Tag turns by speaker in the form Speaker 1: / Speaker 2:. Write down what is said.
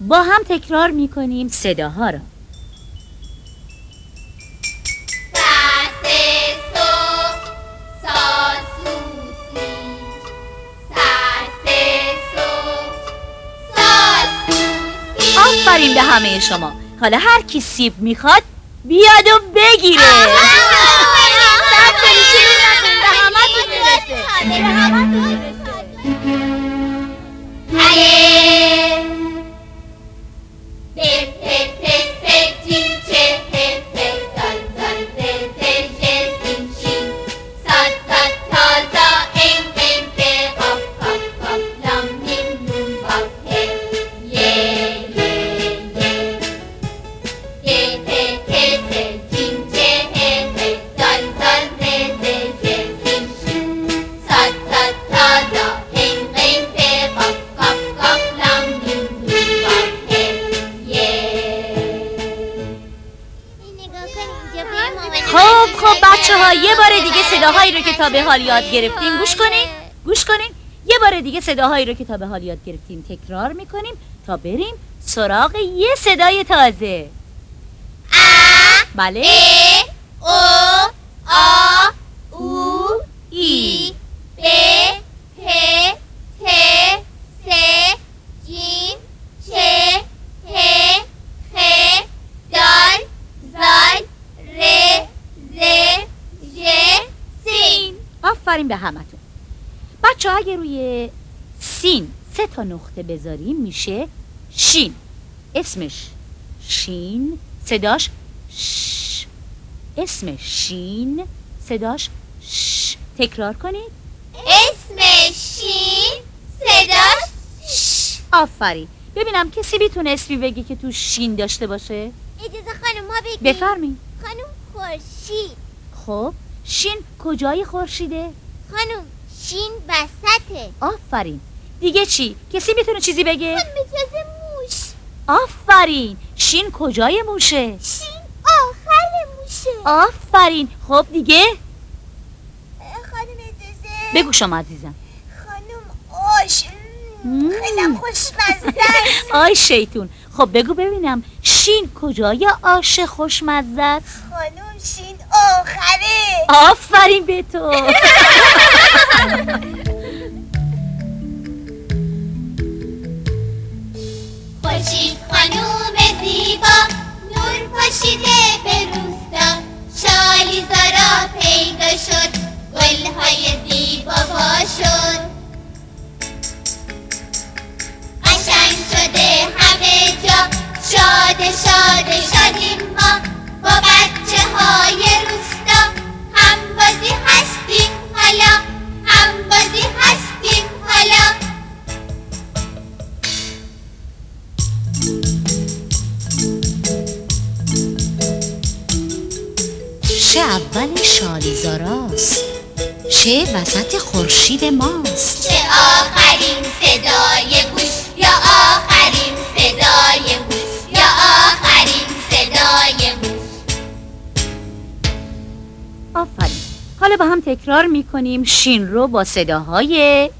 Speaker 1: با هم تکرار می‌کنیم صداها را. آفرین به همه شما. حالا هر کی سیب می‌خواد بیاد و بگیره. صداهایی رو که تا به حال یاد گرفتیم گوش کنین گوش کنین. یه بار دیگه صداهایی رو که تا به حال یاد گرفتیم تکرار می‌کنیم تا بریم سراغ یه صدای تازه.
Speaker 2: ا
Speaker 1: بله.
Speaker 2: ا او آ او ای ب
Speaker 1: آفرین به همتون. بچه ها اگه روی سین سه تا نقطه بذاریم میشه شین. اسمش شین صداش ش. اسم شین صداش ش. تکرار کنید.
Speaker 2: اسم شین صداش ش.
Speaker 1: آفرین. ببینم کسی می‌تونه اسمی بگی که تو شین داشته باشه؟
Speaker 2: اجازه خانم ما بگیم.
Speaker 1: بفرمین
Speaker 2: خانم خورشید.
Speaker 1: خب. شین کجای خورشیده؟
Speaker 2: خانم شین وسطه.
Speaker 1: آفرین. دیگه چی؟ کسی می‌تونه چیزی بگه؟
Speaker 2: خانم موش.
Speaker 1: آفرین. شین کجای موشه؟
Speaker 2: شین آخر موشه.
Speaker 1: آفرین. خب دیگه؟
Speaker 2: خانم اجازه.
Speaker 1: بگو شما عزیزم.
Speaker 2: خانم آش. خیلی خوشمزده
Speaker 1: آی شیطون. خب بگو ببینم. شین کجای آش خوشمزه است؟
Speaker 2: خانم شین آخره
Speaker 1: آفرین به تو.
Speaker 2: خوشید خانوم زیبا نور پاشیده به روستا. شالی زارا پیدا شد گلهای زیبا با شد.
Speaker 1: شه اول شالیزاراست. شه وسط خورشید ماست.
Speaker 2: چه آخرین صدای گوش یا آخرین صدای موش یا آخرین صدای موش
Speaker 1: آفرین. حالا با هم تکرار می‌کنیم. شین رو با صداهای